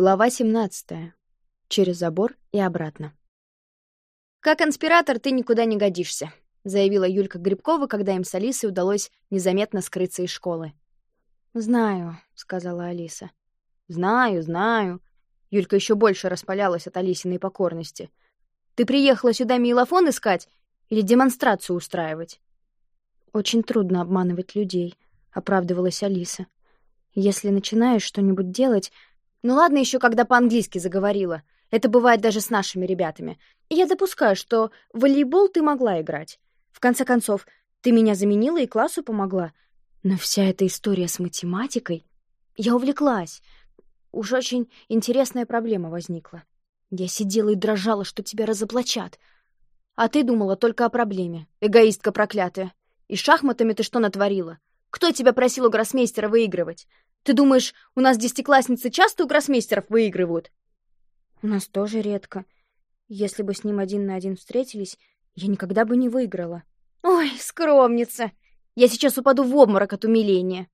Глава 17. Через забор и обратно. «Как конспиратор ты никуда не годишься», — заявила Юлька Грибкова, когда им с Алисой удалось незаметно скрыться из школы. «Знаю», — сказала Алиса. «Знаю, знаю». Юлька еще больше распалялась от Алисиной покорности. «Ты приехала сюда милофон искать или демонстрацию устраивать?» «Очень трудно обманывать людей», — оправдывалась Алиса. «Если начинаешь что-нибудь делать, ну ладно еще, когда по-английски заговорила. Это бывает даже с нашими ребятами. Я допускаю, что в волейбол ты могла играть. В конце концов, ты меня заменила и классу помогла. Но вся эта история с математикой... Я увлеклась. Уж очень интересная проблема возникла. Я сидела и дрожала, что тебя разоблачат. А ты думала только о проблеме, эгоистка проклятая. И шахматами ты что натворила? Кто тебя просил у гроссмейстера выигрывать? Ты думаешь, у нас десятиклассницы часто у гроссмейстеров выигрывают? У нас тоже редко. Если бы с ним один на один встретились, я никогда бы не выиграла. Ой, скромница! Я сейчас упаду в обморок от умиления.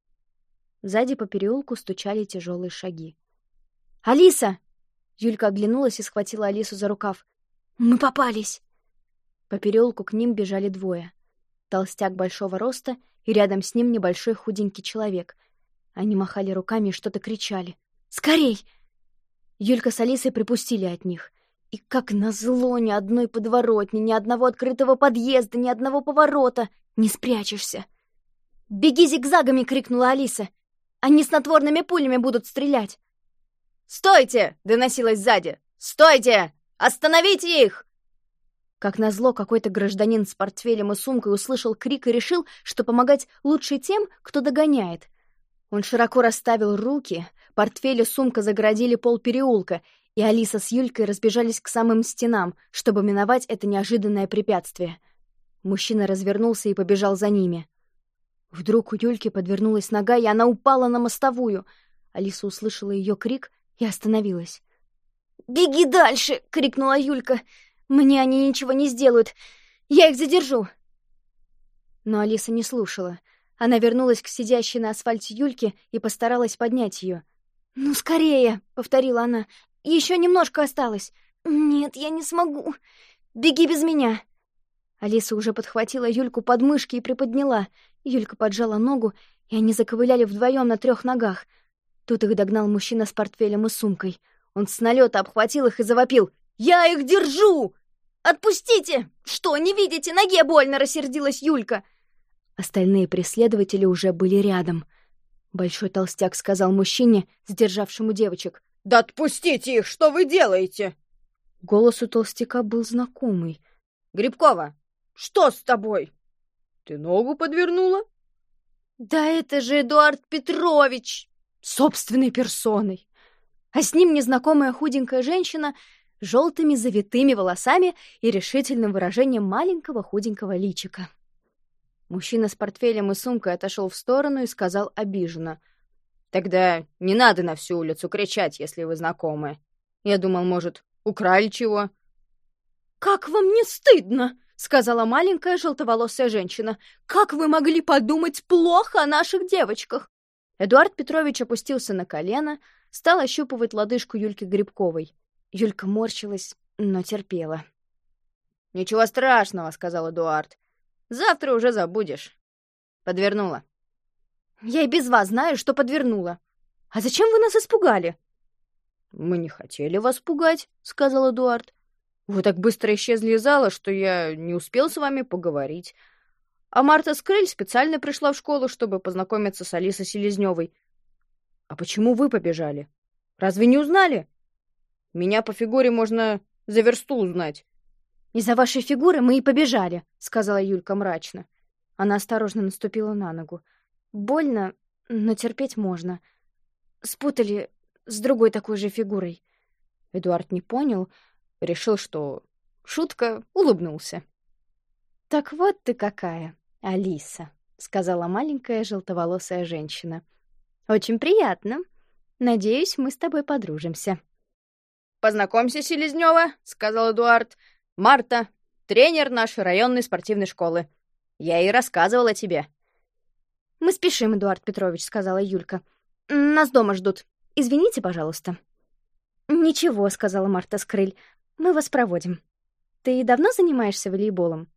Сзади по переулку стучали тяжелые шаги. «Алиса!» Юлька оглянулась и схватила Алису за рукав. «Мы попались!» По переулку к ним бежали двое. Толстяк большого роста и рядом с ним небольшой худенький человек, они махали руками и что-то кричали. «Скорей!» Юлька с Алисой припустили от них. И как назло ни одной подворотни, ни одного открытого подъезда, ни одного поворота. Не спрячешься. «Беги зигзагами!» — крикнула Алиса. «Они снотворными пулями будут стрелять!» «Стойте!» — доносилось сзади. «Стойте! Остановите их!» Как назло, какой-то гражданин с портфелем и сумкой услышал крик и решил, что помогать лучше тем, кто догоняет. Он широко расставил руки, портфель и сумка загородили пол переулка, и Алиса с Юлькой разбежались к самым стенам, чтобы миновать это неожиданное препятствие. Мужчина развернулся и побежал за ними. Вдруг у Юльки подвернулась нога, и она упала на мостовую. Алиса услышала ее крик и остановилась. «Беги дальше!» — крикнула Юлька. «Мне они ничего не сделают. Я их задержу!» Но Алиса не слушала — она вернулась к сидящей на асфальте Юльке и постаралась поднять ее. «Ну, скорее!» — повторила она. Еще немножко осталось. Нет, я не смогу. Беги без меня!» Алиса уже подхватила Юльку под мышки и приподняла. Юлька поджала ногу, и они заковыляли вдвоем на трех ногах. Тут их догнал мужчина с портфелем и сумкой. Он с налета обхватил их и завопил. «Я их держу! Отпустите! Что, не видите? Ноге больно!» — рассердилась Юлька. Остальные преследователи уже были рядом. Большой толстяк сказал мужчине, сдержавшему девочек. «Да отпустите их! Что вы делаете?» Голос у толстяка был знакомый. «Грибкова, что с тобой? Ты ногу подвернула?» «Да это же Эдуард Петрович!» Собственной персоной. А с ним незнакомая худенькая женщина с желтыми завитыми волосами и решительным выражением маленького худенького личика. Мужчина с портфелем и сумкой отошел в сторону и сказал обиженно. «Тогда не надо на всю улицу кричать, если вы знакомы. Я думал, может, украли чего?» «Как вам не стыдно?» — сказала маленькая желтоволосая женщина. «Как вы могли подумать плохо о наших девочках?» Эдуард Петрович опустился на колено, стал ощупывать лодыжку Юльки Грибковой. Юлька морщилась, но терпела. «Ничего страшного», — сказал Эдуард. Завтра уже забудешь. Подвернула. Я и без вас знаю, что подвернула. А зачем вы нас испугали? Мы не хотели вас пугать, сказал Эдуард. Вы так быстро исчезли из зала, что я не успел с вами поговорить. А Марта Скрыль специально пришла в школу, чтобы познакомиться с Алисой Селезневой. А почему вы побежали? Разве не узнали? Меня по фигуре можно за версту узнать. «Из-за вашей фигуры мы и побежали», — сказала Юлька мрачно. Она осторожно наступила на ногу. «Больно, но терпеть можно. Спутали с другой такой же фигурой». Эдуард не понял, решил, что шутка, улыбнулся. «Так вот ты какая, Алиса», — сказала маленькая желтоволосая женщина. «Очень приятно. Надеюсь, мы с тобой подружимся». «Познакомься, Селезнёва», — сказал Эдуард. Марта, тренер нашей районной спортивной школы. Я ей рассказывала тебе». «Мы спешим, Эдуард Петрович», — сказала Юлька. «Нас дома ждут. Извините, пожалуйста». «Ничего», — сказала Марта Скрыль. «Мы вас проводим. Ты давно занимаешься волейболом?»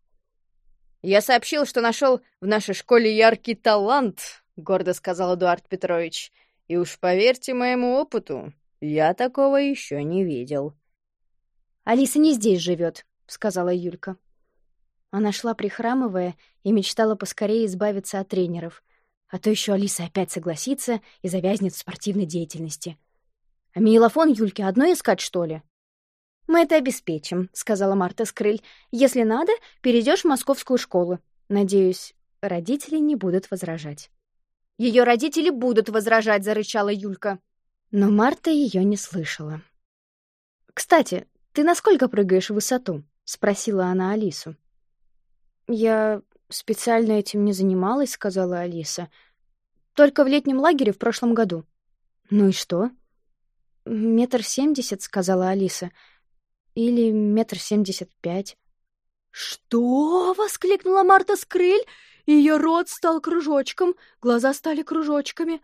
«Я сообщил, что нашел в нашей школе яркий талант», — гордо сказал Эдуард Петрович. «И уж поверьте моему опыту, я такого еще не видел». «Алиса не здесь живет», — сказала Юлька. Она шла прихрамывая и мечтала поскорее избавиться от тренеров. А то еще Алиса опять согласится и завязнет в спортивной деятельности. А мейлофон Юльке одной искать, что ли? «Мы это обеспечим», — сказала Марта Скрыль. «Если надо, перейдешь в московскую школу. Надеюсь, родители не будут возражать». Ее родители будут возражать», — зарычала Юлька. Но Марта ее не слышала. «Кстати, ты насколько прыгаешь в высоту?» — спросила она Алису. «Я специально этим не занималась», — сказала Алиса. «Только в летнем лагере в прошлом году». «Ну и что?» «Метр семьдесят», — сказала Алиса. «Или метр семьдесят пять». «Что?» — воскликнула Марта Скрыль. Ее рот стал кружочком, глаза стали кружочками.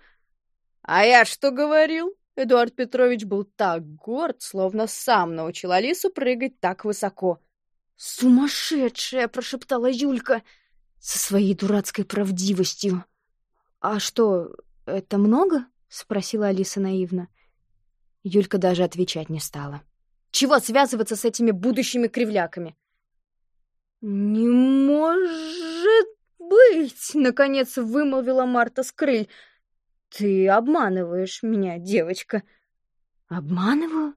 «А я что говорил?» Эдуард Петрович был так горд, словно сам научил Алису прыгать так высоко. «Сумасшедшая!» — прошептала Юлька со своей дурацкой правдивостью. «А что, это много?» — спросила Алиса наивно. Юлька даже отвечать не стала. «Чего связываться с этими будущими кривляками?» «Не может быть!» — наконец вымолвила Марта Скрыль. «Ты обманываешь меня, девочка». «Обманываю?»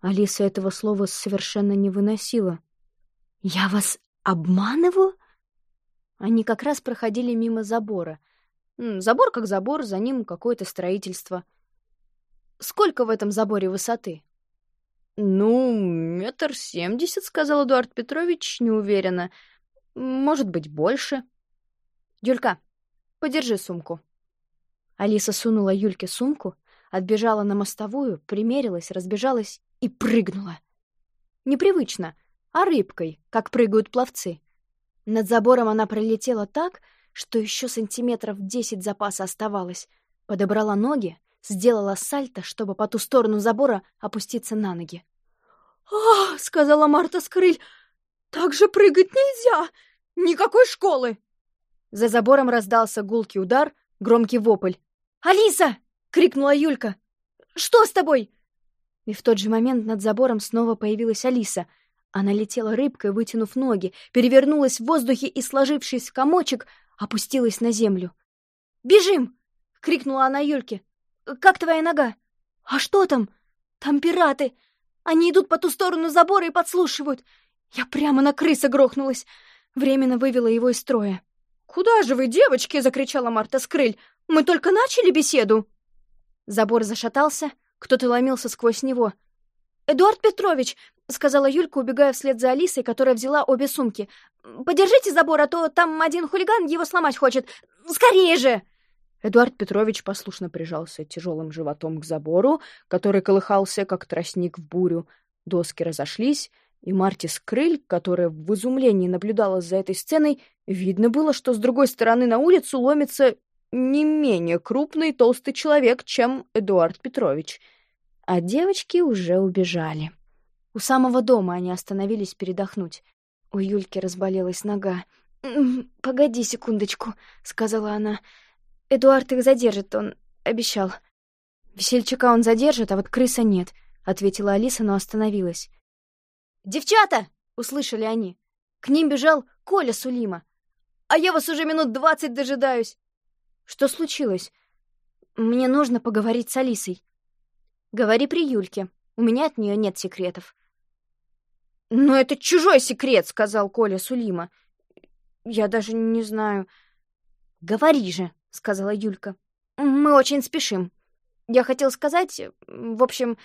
Алиса этого слова совершенно не выносила. «Я вас обманываю?» Они как раз проходили мимо забора. Забор как забор, за ним какое-то строительство. «Сколько в этом заборе высоты?» «Ну, метр семьдесят», — сказал Эдуард Петрович неуверенно. «Может быть, больше». «Юлька, подержи сумку». Алиса сунула Юльке сумку, отбежала на мостовую, примерилась, разбежалась и прыгнула. Непривычно — а рыбкой, как прыгают пловцы. Над забором она пролетела так, что еще сантиметров десять запаса оставалось. Подобрала ноги, сделала сальто, чтобы по ту сторону забора опуститься на ноги. «А, — сказала Марта Скрыль, — так же прыгать нельзя! Никакой школы!» За забором раздался гулкий удар, громкий вопль. «Алиса!» — крикнула Юлька. «Что с тобой?» И в тот же момент над забором снова появилась Алиса — она летела рыбкой, вытянув ноги, перевернулась в воздухе и, сложившись в комочек, опустилась на землю. «Бежим!» — крикнула она Юльке. «Как твоя нога?» «А что там?» «Там пираты! Они идут по ту сторону забора и подслушивают! Я прямо на крыса грохнулась!» Временно вывела его из строя. «Куда же вы, девочки?» — закричала Марта Скрыль. «Мы только начали беседу!» Забор зашатался, кто-то ломился сквозь него. «Эдуард Петрович!» — сказала Юлька, убегая вслед за Алисой, которая взяла обе сумки. «Подержите забор, а то там один хулиган его сломать хочет. Скорее же!» Эдуард Петрович послушно прижался тяжелым животом к забору, который колыхался, как тростник в бурю. Доски разошлись, и Марти Скрыль, которая в изумлении наблюдала за этой сценой, видно было, что с другой стороны на улицу ломится не менее крупный толстый человек, чем Эдуард Петрович — а девочки уже убежали. У самого дома они остановились передохнуть. У Юльки разболелась нога. «Погоди секундочку», — сказала она. «Эдуард их задержит, он обещал». «Весельчака он задержит, а вот крыса нет», — ответила Алиса, но остановилась. «Девчата!» — услышали они. К ним бежал Коля Сулима. «А я вас уже минут двадцать дожидаюсь!» «Что случилось? Мне нужно поговорить с Алисой». Говори при Юльке. У меня от нее нет секретов. «Но это чужой секрет», — сказал Коля Сулима. «Я даже не знаю...» «Говори же», — сказала Юлька. «Мы очень спешим. Я хотел сказать... В общем,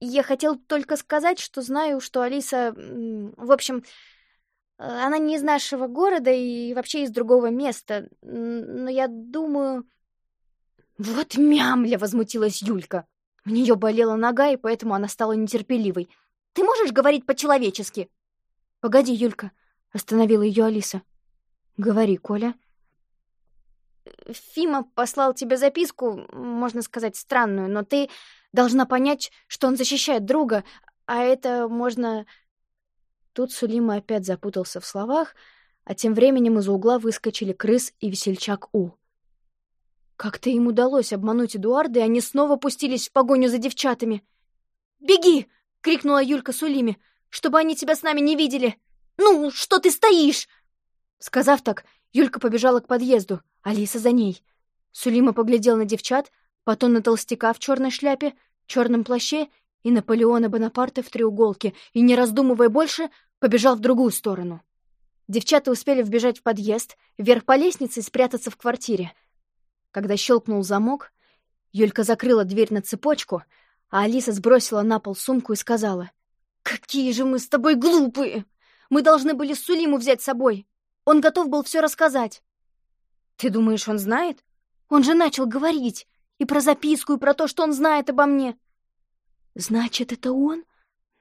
я хотел только сказать, что знаю, что Алиса... В общем, она не из нашего города и вообще из другого места. Но я думаю...» «Вот мямля!» — возмутилась Юлька. У нее болела нога, и поэтому она стала нетерпеливой. «Ты можешь говорить по-человечески?» «Погоди, Юлька», — остановила ее Алиса. «Говори, Коля». Фима послал тебе записку, можно сказать, странную, но ты должна понять, что он защищает друга, а это можно...» Тут Сулима опять запутался в словах, а тем временем из угла выскочили крыс и весельчак У. Как-то им удалось обмануть Эдуарда, и они снова пустились в погоню за девчатами. «Беги!» — крикнула Юлька Сулиме. «Чтобы они тебя с нами не видели! Ну, что ты стоишь?» Сказав так, Юлька побежала к подъезду, Алиса за ней. Сулима поглядел на девчат, потом на толстяка в черной шляпе, черном плаще и Наполеона Бонапарта в треуголке, и, не раздумывая больше, побежал в другую сторону. Девчата успели вбежать в подъезд, вверх по лестнице и спрятаться в квартире. Когда щелкнул замок, Юлька закрыла дверь на цепочку, а Алиса сбросила на пол сумку и сказала, «Какие же мы с тобой глупые! Мы должны были Сулиму взять с собой. Он готов был все рассказать». «Ты думаешь, он знает? Он же начал говорить и про записку, и про то, что он знает обо мне». «Значит, это он?»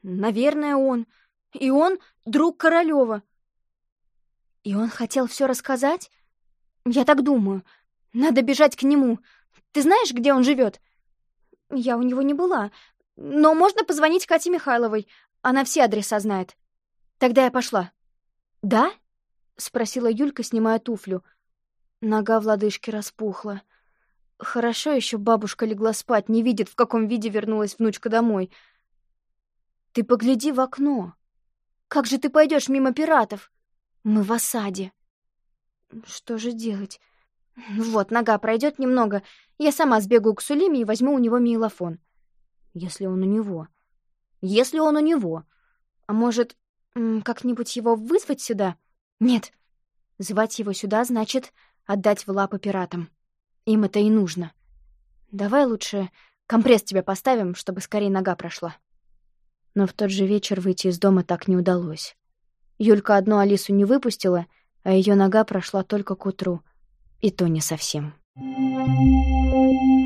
«Наверное, он. И он друг Королева. И он хотел все рассказать? Я так думаю. Надо бежать к нему. Ты знаешь, где он живет? Я у него не была. Но можно позвонить Кате Михайловой. Она все адреса знает. Тогда я пошла. Да? Спросила Юлька, снимая туфлю. Нога в лодыжке распухла. Хорошо еще бабушка легла спать, не видит, в каком виде вернулась внучка домой. Ты погляди в окно. Как же ты пойдешь мимо пиратов? Мы в осаде. Что же делать? Вот, нога пройдет немного. Я сама сбегаю к Сулиме и возьму у него мейлофон. Если он у него. Если он у него. А может, как-нибудь его вызвать сюда? Нет. Звать его сюда значит отдать в лапы пиратам. Им это и нужно. Давай лучше компресс тебе поставим, чтобы скорее нога прошла. Но в тот же вечер выйти из дома так не удалось. Юлька одну Алису не выпустила, а ее нога прошла только к утру. И то не совсем. Thank you.